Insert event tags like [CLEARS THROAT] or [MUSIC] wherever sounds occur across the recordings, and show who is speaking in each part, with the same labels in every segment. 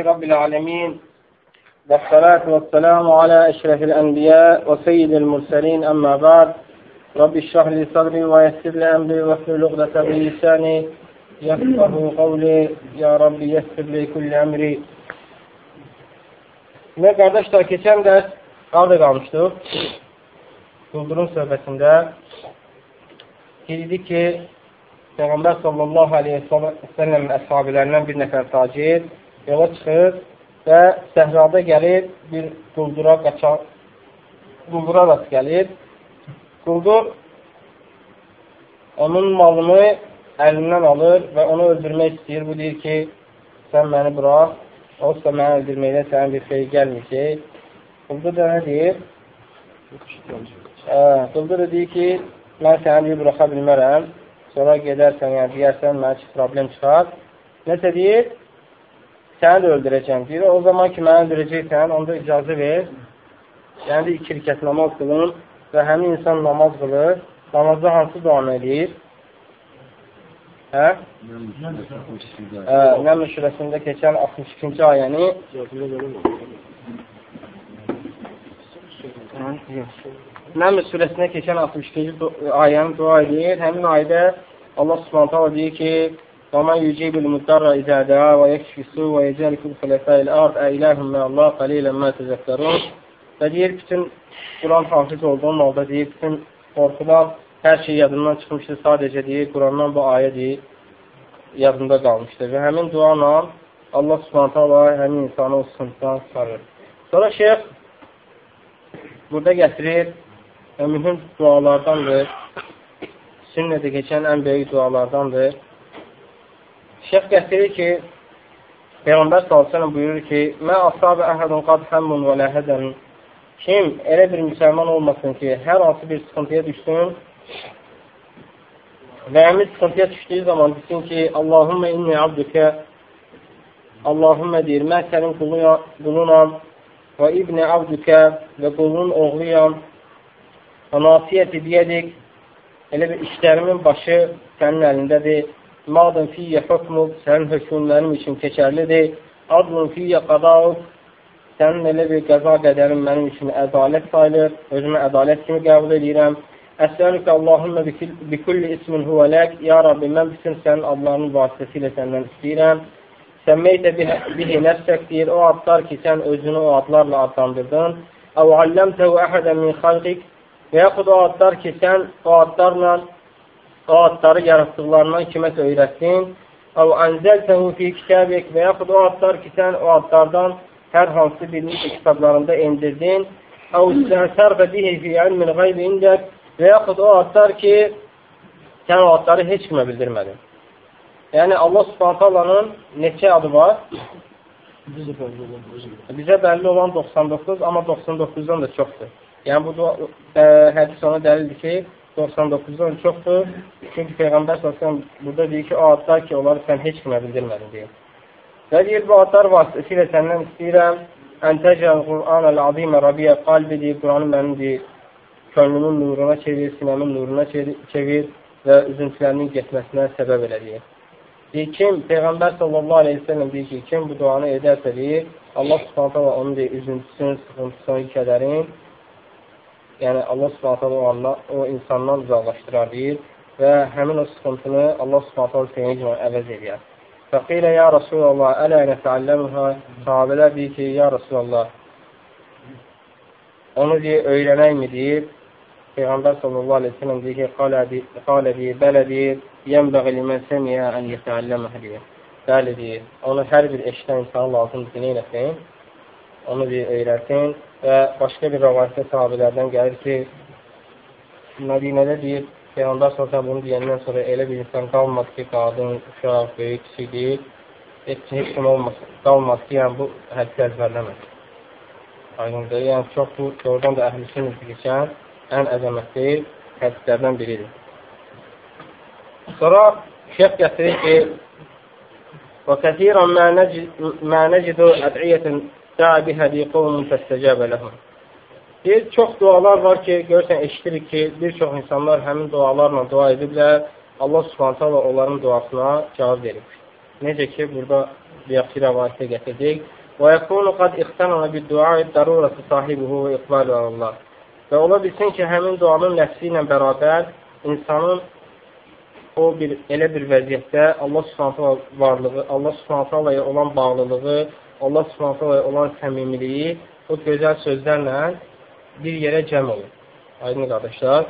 Speaker 1: رب العالمين والصلاة والسلام على أشرف الأنبياء وسيد المرسلين أما بعد رب اشرح لي صدري ويسر لي أمري واحلل عقدة من لساني يفقه قولي يا رب يسر لي كل أمري Və qardaşlar, keçən dərs qaldı qalmışdıq. Quldurun söhbətində dedik ki, Peyğəmbər sallallahu aleyhi və səlləm əshabilərindən bir nəfər tacir yola çıxır və səhrada gəlir, bir quldura qaçan, quldura rast gəlir. Quldur onun malını əlindən alır və onu öldürmək istəyir. Bu deyir ki, sən məni bırax, olsa məni öldürməkdə sənin bir xeyir gəlməyəcək. Quldur da nə deyir? Quldur da deyir ki, mən səni deyir, buraxa bilmərəm sonra gedərsən, yəni deyərsən, mənə problem çıxar. Nəsə deyir, səni də öldürəcəm. Deyir, o zaman ki, məni öldürəcəksən, onda icazə ver. Yəni də iki rikət namaz qılın və həmin insan namaz qılır. Namazda hansı duanı eləyir? Hə? Nəmr surəsində keçən 62-ci ayəni Nəmr surəsində keçən 62-ci ayəni dua edir. Həmin ayədə Allah Subhanahu taala deyir ki: "Və men yucibul mudarra izə daa və yekşisu və yecəlukum xulafa'il ard əiləhum mə Allah qalilan ma tezəkkarun." Və deyir bütün Quran hafiz olduğum halda deyir bütün qorxular hər şey yadından çıxmışdır. Sadəcə deyir Qurandan bu ayə deyir yadında qalmışdır. Və həmin duanla Allah Subhanahu taala həmin insanı o sıxıntıdan çıxarır. Sonra şeyx burada gətirir və mühüm dualardandır. Sünnədə keçən ən böyük dualardandır. Şeyx gətirir ki, Peyğəmbər s.ə.v buyurur ki, Mə asabə əhədun qad həmmun və ləhədən Kim elə bir müsəlman olmasın ki, hər hansı bir sıxıntıya düşsün və əmin sıxıntıya düşdüyü zaman desin ki, Allahümmə inni abdükə Allahümmə deyir, mən sənin qulunam və ibni abdükə və qulun oğluyam və nasiyyəti biyədik elə bir işlərimin başı sənin əlindədir. Madın fiyyə hökmub, sənin hökmün mənim üçün keçərlidir. Adlun fiyyə qadaub, sənin elə bir qəza qədərin mənim üçün ədalət sayılır. Özümü ədalət kimi qəbul edirəm. Əsəlükə Allahümmə bikulli ismin huvələk. Ya Rabbi, mən bütün sənin adlarının vasitəsilə səndən istəyirəm. Səmmeydə bihi nəfsək deyir, o adlar ki, sən özünü o adlarla adlandırdın. Əv alləmtəhu əhədən min xalqik Və yaxud o adlar ki, sən o adlarla o adları yaratdıqlarından kiməsə öyrətdin. Əv ənzəltəhu fi kitabik və yaxud o adlar ki, sən o adlardan hər hansı birini kitablarında endirdin. Əv istəhsərqə bihi fi ilmin qaybi indək və yaxud o adlar ki, sən o adları heç kimə bildirmədin. Yəni, Allah subhantallanın neçə adı var? Bizə bəlli olan 99, amma 99-dan da çoxdur. Yəni, bu ə, hədis ona dəlildir ki, 99-dan çoxdur. Çünki Peyğəmbər s.ə.v burada deyir ki, o adlar ki, onları sən heç kimə bildirmədin deyir. Və deyir, bu adlar vasitəsilə səndən istəyirəm, Əntəcəl Qur'an əl-azimə Rabiyyə qalbi deyir, Quranı mənim deyir, könlümün nuruna çevir, sinəmin nuruna çevir və üzüntülərinin getməsinə səbəb elə deyir. Deyir, kim, Peyğəmbər sallallahu aleyhi ve sellem deyir ki, kim bu duanı edərsə deyir, Allah subhanətə və onun deyir, üzüntüsünün, sıxıntısının, kədərin yəni Allah subhanətələ o, anda, o insandan uzaqlaşdırar deyir və həmin o sıxıntını Allah subhanətələ senin kimi əvəz edir. Fəqilə ya Rasulallah, ələ nəfəalləmhə sahabələr deyir ki, ya Rasulallah, onu deyir, öyrənəkmi deyir. Peyğəmbər sallallahu aleyhi ve sellem deyir ki, qalə deyir, bələ deyir, yənbəği limən səmiyə ən yətəalləmhə deyir. Bəli deyir, onu hər bir eşdən insanı lazımdır ki, neynəsin? Onu deyir, öyrətin Və başqa bir rəvayətdə sahabələrdən gəlir ki, Mədinədə deyir, Peyğəmbər s.ə.v bunu deyəndən sonra elə bir insan qalmadı ki, qadın, uşaq, böyük, kiçik deyir, heç, heç kim olmasın, qalmadı ki, yəni bu hədisi əzbərləməz. Aydındır, yəni çox bu, doğrudan da əhlüsün keçən ən əzəmətli hədislərdən biridir. Sonra şeyh gətirir ki, وكثيرا ما نجد, ما نجد أدعية Dəə bihədi qovmun fəstəcəbə ləhum. Deyir, çox dualar var ki, görürsən, eşitirik ki, bir çox insanlar həmin dualarla dua ediblər. Allah subhanətə Allah onların duasına cavab verib. Necə ki, burada yaxşı rəvayətdə gətirdik. Və yəkunu qad ixtanana bid-du'a daruratu sahibihi və iqbalu Allah. Və ola bilsin ki, həmin duanın nəfsi ilə bərabər insanın o bir elə bir vəziyyətdə Allah Subhanahu varlığı, Allah Subhanahu olan bağlılığı, Allah Subhanahu olan səmimiliyi o gözəl sözlərlə bir yerə cəm olur. Aydın qardaşlar.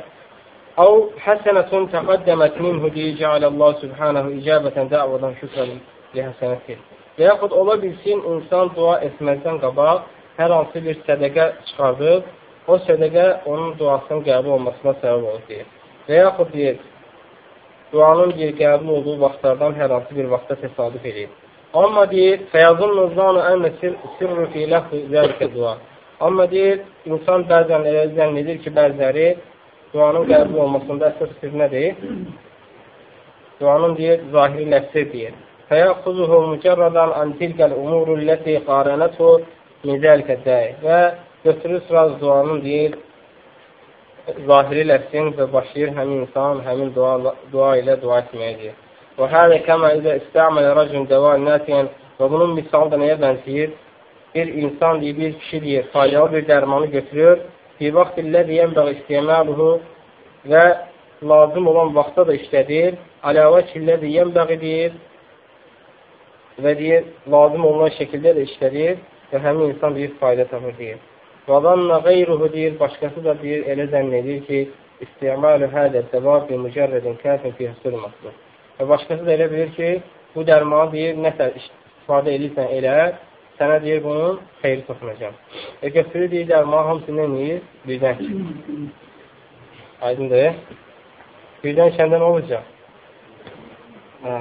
Speaker 1: Əv həsənətun təqəddəmət minhu deyəcələ Allah Subhanahu icabətən dəvadan şükrən li həsənətir. Və yaxud ola bilsin, insan dua etməzdən qabaq hər hansı bir sədəqə çıxardıb o sədəqə onun duasının qəbul olmasına səbəb olur deyir. Və yaxud deyir, duanın bir qəbul olduğu vaxtlardan hər hansı bir vaxtda təsadüf edir. Amma deyir, fəyazın nuzanu ənə sirru fi ləxvi zəlikə dua. Amma deyir, insan bəzən elə zənn edir ki, bəzələri duanın qəbul olmasında əsas sir nədir? Duanın deyir, zahiri ləfsi deyir. Fəyəxuzuhu mücərradan an tilkəl umuru ləti qarənəthu min zəlikə dəyi. Və götürür sıraz duanın deyir, zahiri ləfsin və başlayır həmin insan həmin dua, dua ilə dua etməyə deyir. Və hələ kəmə ilə istəmələ rəcün dəva nəsiyyən və bunun misalı da nəyə bənzəyir? Bir insan deyir, bir kişi deyir, faydalı bir dərmanı götürür, fi vaxt illəzi yənbəq istəyəməluhu və lazım olan vaxtda da işlədir, əlavə killəzi yənbəq deyir və deyir, lazım olunan şəkildə də işlədir və həmin insan bir fayda tapır deyir. Və zanna qeyruhu deyir, başqası da deyir, elə zənn edir ki, istimalu hədə səvab bi mücərrədin kəfin fi hüsul məslub. Və başqası da elə bilir ki, bu dərmanı deyir, nəsə istifadə edirsən elə, sənə deyir, bunun xeyri toxunacaq. Və götürür deyir, dərmanı hamısı nə deyir? Birdən. Aydındır. Birdən kəndə nə olacaq? Hə.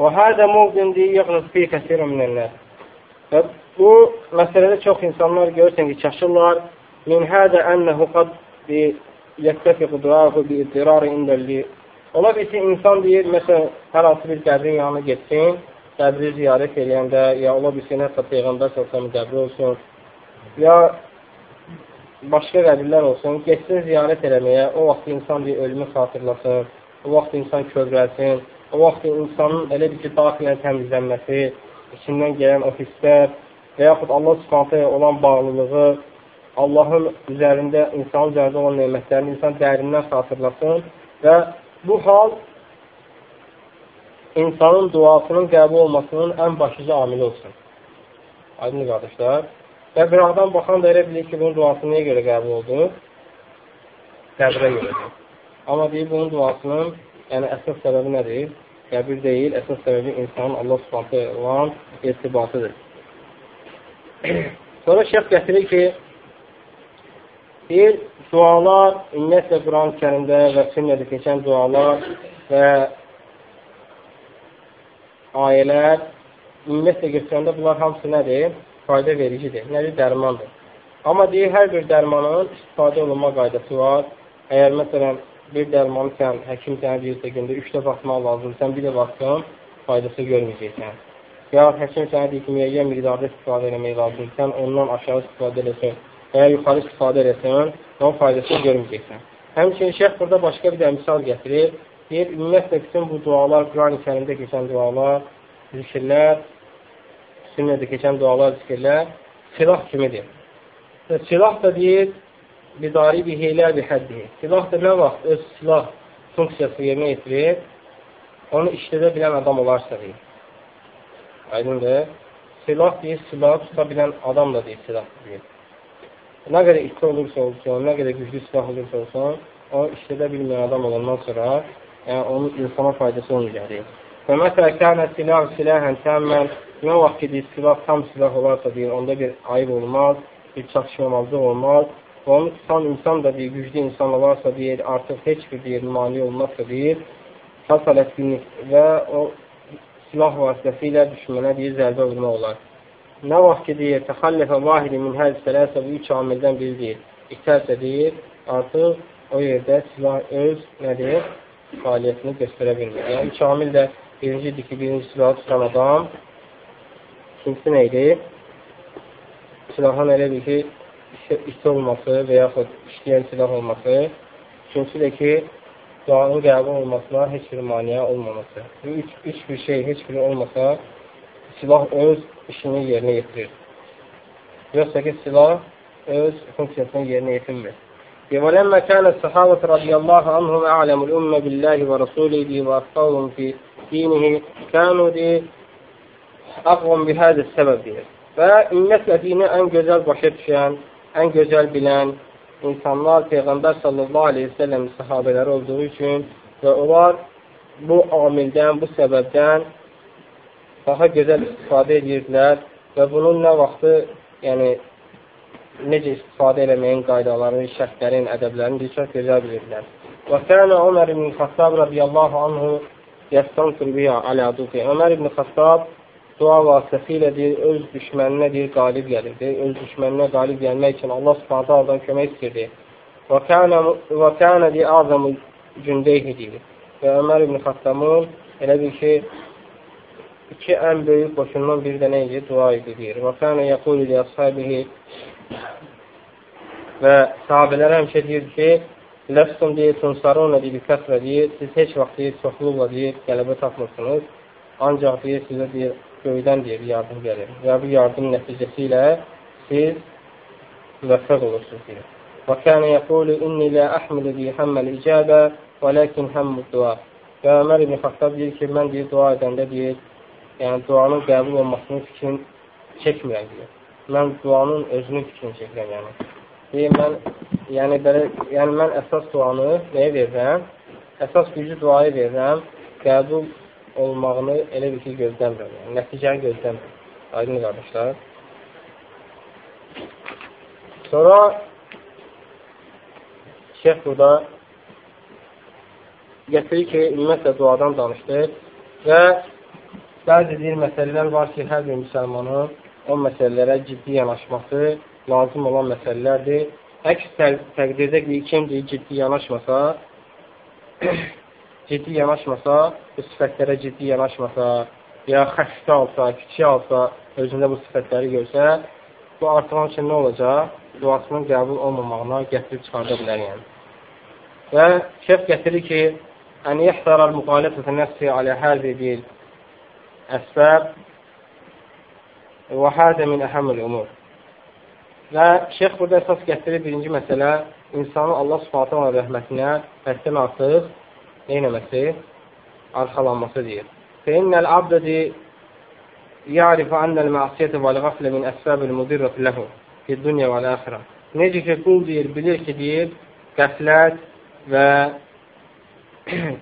Speaker 1: Və hədə muvdin deyir, yəqnız fi kəsirun minənlər. Və bu məsələdə çox insanlar görürsən ki, çaşırlar. Min hədə ənəhu qad yəttəfiq duahu bi iddirari indəlli. Ola bilsin, insan deyir, məsələn, hər hansı bir qəbrin yanına getsin, qəbri ziyarət eləyəndə, ya ola bilsin, hətta Peyğəmbər s.ə.v qəbri olsun, ya başqa qəbirlər olsun, getsin ziyarət eləməyə, o vaxt insan deyir, ölümü xatırlasın, o vaxt insan kövrəlsin, o vaxt insanın elə bir ki, daxilən təmizlənməsi, içindən gələn o hisslər və yaxud Allah subhanətəyə olan bağlılığı, Allahın üzərində, insanın üzərində olan neymətlərini insan dərindən xatırlasın və bu hal insanın duasının qəbul olmasının ən başlıca amili olsun. Aydın qardaşlar. Və bir adam baxan da elə bilir ki, bunun duası nəyə görə qəbul oldu? Qəbrə görədir. Amma deyir, bunun duasının yəni əsas səbəbi nədir? qəbir deyil, əsas səbəbi insanın Allah subhanətə olan irtibatıdır. [CLEARS THROAT] Sonra şeyh gətirir ki, deyir, dualar, ümumiyyətlə Quran-ı kərimdə və sünnədə keçən dualar və ayələr, ümumiyyətlə götürəndə bunlar hamısı nədir? Fayda vericidir, nədir? Dərmandır. Amma deyir, hər bir dərmanın istifadə olunma qaydası var. Əgər məsələn, bir dərmanı sən, həkim sənə deyirsə gündə üç dəfə atmaq lazımdır, sən bir dəfə atsan, faydası görməyəcəksən. Ya həkim sənə deyir ki, müəyyən miqdarda istifadə etmək lazımdır, sən ondan aşağı istifadə eləsən, və ya yuxarı istifadə eləsən, onun faydasını görməyəcəksən. Həmçinin şeyh burada başqa bir də misal gətirir. Deyir, ümumiyyətlə bütün bu dualar, Quran-ı kərimdə keçən dualar, zikirlər, sünnədə keçən dualar, zikirlər silah kimidir. Və silah da deyir, bidaribi heylə bi həddihi. Silah da nə vaxt öz silah funksiyası yerinə yetirir, onu işlədə bilən adam olarsa deyir. Aydındır. Silah deyir, silah tuta bilən adam da deyir, silah deyir. Nə qədər iti olursa olsun, nə qədər güclü silah olursa olsun, o işlədə bilməyən adam olandan sonra, yəni onun insana faydası olmayacaq. Və məsələn, kənə silah silahən təmmən, nə vaxt ki, silah tam silah olarsa deyir, onda bir ayıb olmaz, bir çatışmamazlıq olmaz, onu tutan insan da deyir, güclü insan olarsa deyir, artıq heç bir deyir, mani olmazsa deyir, fasalət və o silah vasitəsilə düşmənə deyir, zərbə vurmaq olar. Nə vaxt ki, deyir, təxallifə vahidi min həz sələsə bu üç amildən biri deyir, itərsə deyir, artıq o yerdə silah öz, nədir, fəaliyyətini göstərə bilmir. Yəni, üç amil də birincidir ki, birinci silahı tutan adam, ikincisi nə idi? Silahın elə bir ki, isti olması və yaxud işləyən silah olması, üçüncü də ki, duanın qəbul olmasına heç bir maniyə olmaması. Bu üç, üç bir şey heç biri olmasa, silah öz işini yerinə yetirir. Yoxsa ki silah öz funksiyasını yerinə yetirmir. yerine getirmez. ولما كان الصحابة رضي الله عنهم أعلم الأمة və ورسوله وأفقهم dinihi kənu di دي أقوم بهذا səbəb deyir. Və ümmətlə dini ən gözəl başa düşən, ən gözəl bilən insanlar Peyğəmbər sallallahu aleyhi ve sellem sahabeleri olduğu için ve onlar bu amilden, bu sebepten daha gözəl istifadə edirdilər və bunun nə vaxtı, yəni necə istifadə eləməyin qaydalarını, şərtlərin, ədəblərini çox gözəl bilirdilər. Və kənə Ömər ibn Xattab radiyallahu anhu yəstantur biyə alə adufi. Ömər ibn Xattab dua vasitəsilə deyir, öz düşməninə deyir, qalib gəlirdi. Öz düşməninə qalib gəlmək üçün Allah subhanətə aldan kömək istirdi. Və kənə deyir, azamı gündeyhi deyir. Və Ömər ibn Xattabın elə bir ki, iki ən böyük qoşundan bir də nə idi? Dua deyir. Və kənə yəqulu li əshabihi və sahabələr həmişə deyir ki, Ləfsum deyir, tunsaruna deyir, kəsrə deyir, siz heç vaxt deyir, çoxluqla deyir, qələbə tapmırsınız. Ancaq deyir, sizə deyir, göydən deyir, yardım gəlir. Və bu yardım nəticəsi ilə siz müvəffəq olursunuz deyir. Və kənə yəqulu inni lə əhmilu deyir, həmməl icabə və ləkin həmmü dua. Və Ömər ibn Xattab deyir ki, mən deyir, dua edəndə deyir, yəni duanın qəbul olmasının fikrini çəkmirəm deyir. Mən duanın özünün fikrini çəkirəm yəni deyir, mən, yəni, belə, yəni mən əsas duanı nəyə verirəm? Əsas gücü duayı verirəm, qəbul olmağını elə bir şey gözləmirəm. Yəni, nəticəni gözləmirəm. Aydın qardaşlar. Sonra şeyh burada gətirir ki, ümumiyyətlə duadan danışdı və bəzi deyir məsələlər var ki, hər bir müsəlmanın o məsələlərə ciddi yanaşması lazım olan məsələlərdir. Əks təqdirdə ki, kim deyir, ciddi yanaşmasa, [COUGHS] ciddi yanaşmasa, bu sifətlərə ciddi yanaşmasa, ya xəstə alsa, kiçik alsa, özündə bu sifətləri görsə, bu artıq onun üçün nə olacaq? Duasının qəbul olmamağına gətirib çıxarda bilər yəni. Və şəf gətirir ki, ən yəxtarar müqalifətə nəfsi alə həzi bil əsbəb və hədə min əhəmül umur. Və şeyx burada əsas gətirir birinci məsələ insanın Allah subhanətə olan rəhmətinə həddən artıq neynəməsi? Arxalanması deyir. Fəinnəl abdədi ya'rifu annəl məsiyyətə və l-qaflə min əsbəbil mudirrəti ləhu fi dünya və l-əxirə. Necə ki, qul deyir, bilir ki, deyir, qəflət və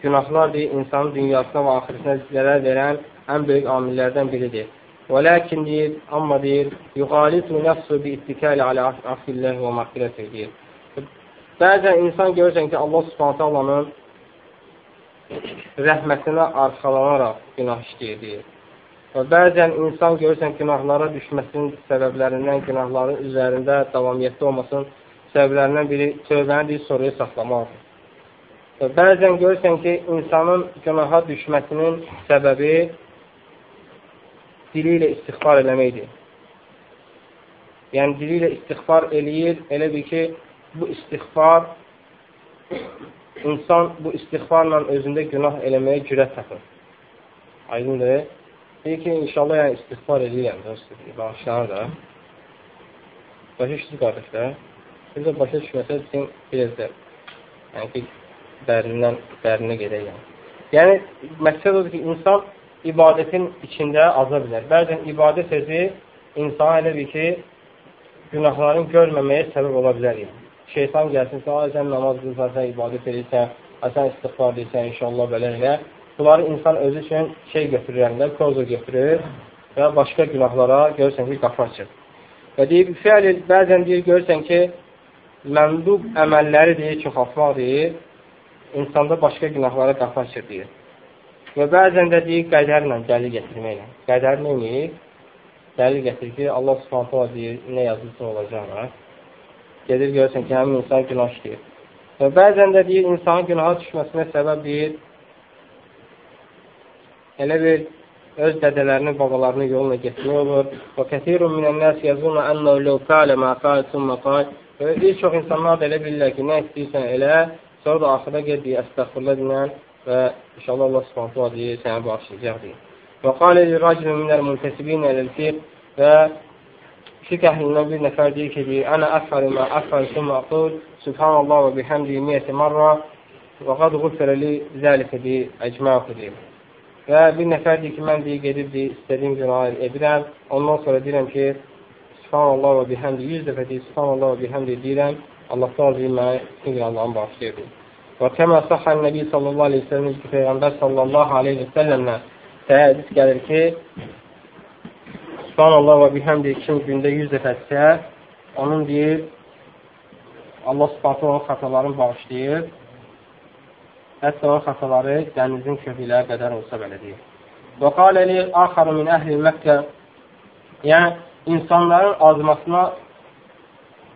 Speaker 1: günahlar deyir, insanın dünyasına və axiretinə zərər verən ən böyük amillərdən biridir. Və lakin deyir, amma deyir, yuxalitu nəfsu bi ittikali alə afilləh və məqfirət deyir. Bəzən insan görürsən ki, Allah subhanətə Allahın rəhmətinə arxalanaraq günah işləyir, deyir. Və bəzən insan görürsən günahlara düşməsinin səbəblərindən, günahların üzərində davamiyyətli olmasının səbəblərindən biri tövbəni deyir, soruyu saxlamaqdır. Və bəzən görürsən ki, insanın günaha düşməsinin səbəbi dili ilə istighfar eləməkdir. Yəni, dili ilə istighfar eləyir, elə bir ki, bu istighfar, insan bu istighfarla özündə günah eləməyə cürət tapır. Aydındır. Deyir ki, inşallah yəni istighfar eləyirəm, bağışlanır da. Başa düşdür, qardaşlar. Biz də başa düşməsə, bizim biraz da, yəni ki, dərindən, dərinə gedək yəni. Yəni, məqsəd odur ki, insan ibadətin içində aza bilər. Bəzən ibadət sözü insana elə bir ki, günahların görməməyə səbəb ola bilər. Yəni. Şeytan gəlsin, sən, namaz qılsan, ibadət edirsən, sən istighfar edirsən, inşallah belə elə. Bunları insan özü üçün şey götürürəndə, koza götürür və başqa günahlara görürsən ki, qapı açır. Və deyib, fəal bəzən deyir, görürsən ki, məndub əməlləri deyir, çoxaltmaq deyir, insanda başqa günahlara qapı açır deyir. Və bəzən də deyir, qədərlə dəlil gətirməklə. Qədər neyir? Dəlil gətirir ki, Allah subhanətə deyir, nə yazılsa olacaq. Gedir, görürsən ki, həmin insan günah işləyir. Və bəzən də deyir, insanın günaha düşməsinə səbəb deyir, elə bir öz dədələrinin, babalarının yoluna getmək olur. Və kətirun minən nəs yazuna ənəu ləv fəalə mə fəal sümmə qal. Və bir çox insanlar da elə bilirlər ki, nə istəyirsən elə, sonra da axıra ged deyir, əstəxfurlə dinən və inşallah Allah subhanətə deyir, sənə bağışlayacaq deyir. Və qalə li racilun minəl müntəsibin ələl-fiq və fiqh əhlindən bir nəfər deyir ki, deyir, ənə əfəri mə əfəri sümmə aqul, subhanallah və bihəmdi miyyəti marra və qad qufrə li zəlikə deyir, əcməqü deyir. Və bir nəfər deyir ki, mən deyir, gedib deyir, istədiyim günahı edirəm, ondan sonra deyirəm ki, subhanallah və bihəmdi 100 dəfə deyir, subhanallah və bihəmdi deyirəm, Allah da deyir, mənə bütün günahlarımı bağışlayır. Və kəmə səhən Nəbi sallallahu aleyhi ve sellem ki, Peyğəmbər sallallahu aleyhi ve sellemlə hədis gəlir ki, Subhanallah və bihamdi kim gündə 100 dəfə etsə, onun deyir, Allah subhanətə onun xatalarını bağışlayır. Hətta o xataları dənizin köpükləri qədər olsa belə deyir. Və qalə li axarı min əhli Məkkə Yəni, insanların azmasına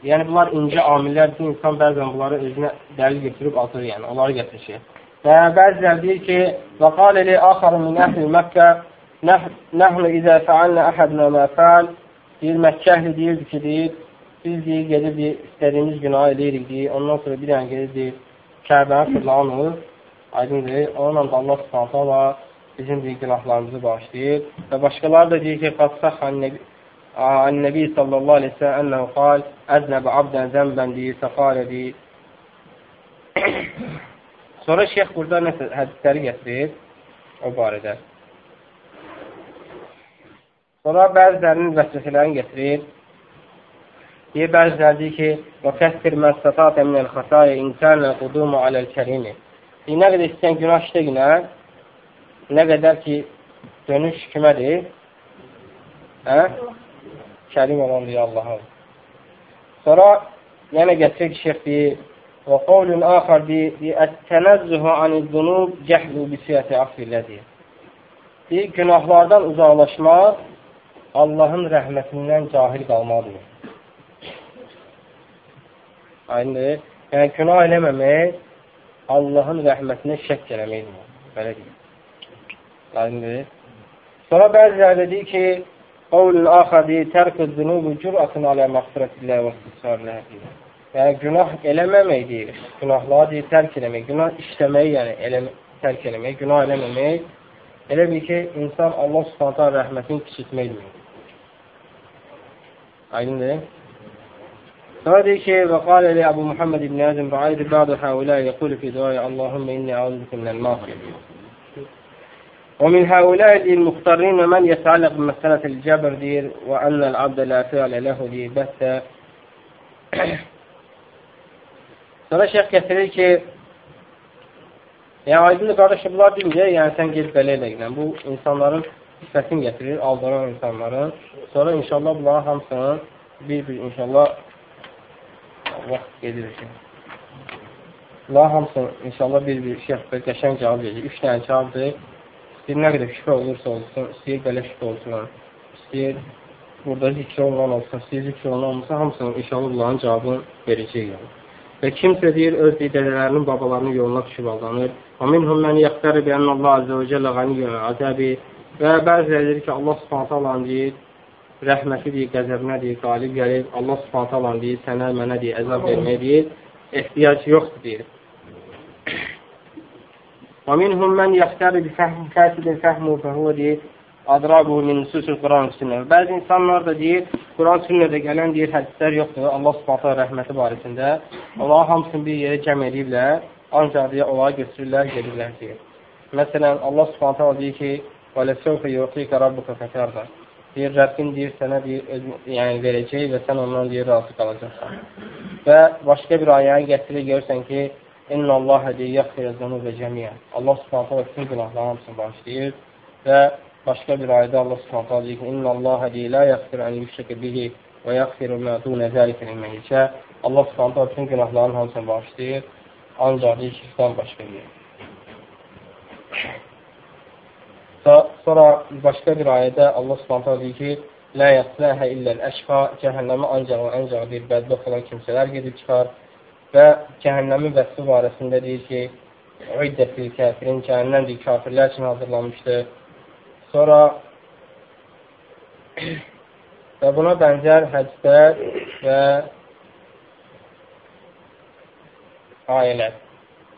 Speaker 1: Yəni bunlar incə amillərdir ki, insan bəzən bunları özünə dəlil götürüb atır, yəni onları gətirir. Və bəzilər deyir ki, və qal eli axarı min əhli Məkkə nəhnu izə fəalnə əhədnə mə fəal. Deyir, Məkkə əhli deyirdi ki, deyir, biz deyir, gedib deyir, istədiyimiz günah edirik deyir, ondan sonra bir dənə gedib deyir, Kəbəni fırlanır, aydındır, onunla da Allah subhanətə bizim deyir, günahlarımızı bağışlayır. Və başqaları da deyir ki, qatsaxan nəbi عن النبي صلى الله عليه وسلم أنه قال أذنب عبدا ذنبا لي فقال لي Sonra şeyx burada nəsə hədisləri gətirir o barədə. Sonra bəzilərinin vəsvəsələrini gətirir. Deyir, bəziləri deyir ki, وَكَسِّرْ مَنْ سَتَاتَ مِنَ الْخَسَايَ إِنْ كَانَ الْقُدُومُ عَلَى الْكَرِيمِ Deyir, nə qədər istəyən günah işdə günə, nə qədər ki, dönüş kimədir? Hə? Kərim olan deyə Allaha. Sonra yenə gətirir ki, şeyx deyir, və qavlun axar deyir, ət-tənəzzühü anid-dunub cəhlu bisiyyəti affillə deyir. Deyir, günahlardan uzaqlaşmaq Allahın rəhmətindən cahil qalmadır. Aynı, yəni günah eləməmək Allahın rəhmətinə şək eləməkdir. Belə deyir. Aynı. Sonra bəziləri deyir ki, Qavlun axadi tərkü zünubu cürətun alə məxfirətillə və istisarlə Yəni, günah eləməmək deyir. Günahları deyir, tərk eləmək. Günah işləməyi, yəni eləmə, tərk eləmək, günah eləməmək. Elə bil ki, insan Allah subhanətə rəhmətini kiçiltməkdir. Aydındır. Sonra deyir ki, və qalə li Əbu Muhammed ibn Əzim rəaydı bədu həulə yəqulu fi duaya Allahümmə inni əuzükə minəl mağfir. ومن هؤلاء المختارين من يتعلق بمسألة الجبر دير وأن العبد لا فعل له دير بس Sonra şeyh gətirir ki, yəni aydındır qardaşı, bunlar deməyəcək, yəni sən gel belə elə ilə. Bu insanların sifətini gətirir, aldanan insanların. Sonra inşallah bunların hamısını bir-bir inşallah vaxt gedir ki. Bunların hamısını inşallah bir-bir şeyh qəşəng cavab verir. Üç dənə cavabdır. İstəyir nə qədər şübhə olursa olsun, istəyir belə şübhə olsun, istəyir burada zikr olunan olsun, istəyir zikr olunan olmasa, hamısının inşallah bunların cavabını verəcək yəni. Və kimsə deyir, öz dedələrinin, babalarının yoluna düşüb aldanır. Yəxtəri bi ənə Allah azə və cəllə qaniyyən azəbi və bəziləri deyir ki, Allah subhanətə alan deyir, rəhməti deyir, qəzəbinə deyir, qalib gəlir, Allah subhanətə alan deyir, sənə, mənə deyir, əzab verməyə deyir, ehtiyac yoxdur deyir. Mən yaxtəri bi fəhm kəsidin fəhmu fəhvə deyir, adrabu min nususul Quran sünnə. Bəzi insanlar da deyir, Quran sünnədə gələn deyir, hədislər yoxdur, Allah subhanətə rəhməti barəsində. Onları hamısını bir yerə cəm ediblər, ancaq deyir, onları götürürlər, gedirlər deyir. Məsələn, Allah subhanətə deyir ki, və ləsəvfə yuqikə rabbuka fətərdə. Deyir, Rəbbin deyir, sənə deyir, öz, yəni verəcək və sən ondan deyir, razı qalacaqsan. Və başqa bir ayəni gətirir, görürsən ki, İnna Allah deyir, yaxfir zənubə cəmiyə. Allah subhanətə və bütün günahların hamısını bağışlayır və başqa bir ayda Allah subhanətə deyir ki, İnna Allah deyir, la yaxfir ən yüşrəkə bihi və yaxfir mə dunə zəlikə ilməyicə. Allah subhanətə bütün günahların hamısını bağışlayır, ancaq deyir, şirkdən başqa deyir. Sonra başqa bir ayədə Allah subhanətə deyir ki, Lə yəsləhə illəl əşqa, cəhənnəmə ancaq və ancaq bir bədbəx olan kimsələr gedib çıxar və cəhənnəmin vəsfi barəsində deyir ki, Üddətil kəfirin cəhənnəmdir, kafirlər üçün hazırlanmışdır. Sonra [CLEARS THROAT] və buna bənzər hədislər və ayələr.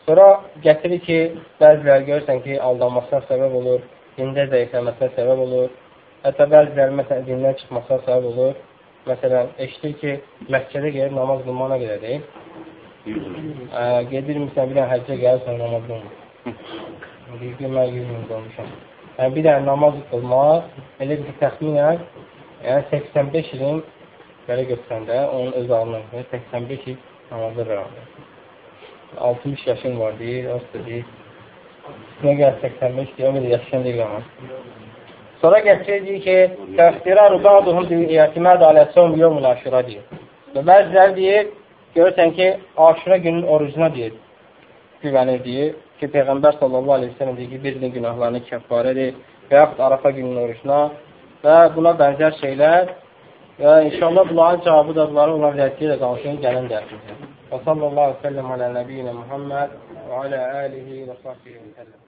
Speaker 1: Sonra gətirir ki, bəziləri görürsən ki, aldanmasına səbəb olur. dində zəifləməsinə səbəb olur. Hətta bəziləri məsələn dindən çıxmasına səbəb olur. Məsələn, eşitir ki, Məkkədə gəlib namaz qılmana görə deyil. Ə, gedir məsələn, bir dənə həccə gəlir, sonra namaz qılmır. Deyir ki, mən 100 min qılmışam. Yəni, bir dənə namaz qılmaq, elə bir təxminən, yəni 85 ilin belə götürəndə, onun öz ağlına 85 il namazı rəğəndə. 60 yaşın var deyir, o deyir. Nə gəl 85 deyir, o qədər yaşayan deyil ama. Sonra gətirir ki, təxtiraru ba'duhum bil-i'timad alə sawm yawmul aşura deyir. Və bəziləri deyir, görürsən ki, aşura günün orucuna deyir, güvənir deyir ki, Peyğəmbər sallallahu aleyhi ve sellem deyir ki, birinin günahlarını kəffarədir və yaxud Arafa günün orucuna və buna bənzər şeylər və inşallah bunların cavabı da bunların olan rəddiyə də qalsın gələn dərsimizdə. Və sallallahu aleyhi ve sellem alə nəbiyyinə Muhammed və alə alihi və sahbihi və səlləm.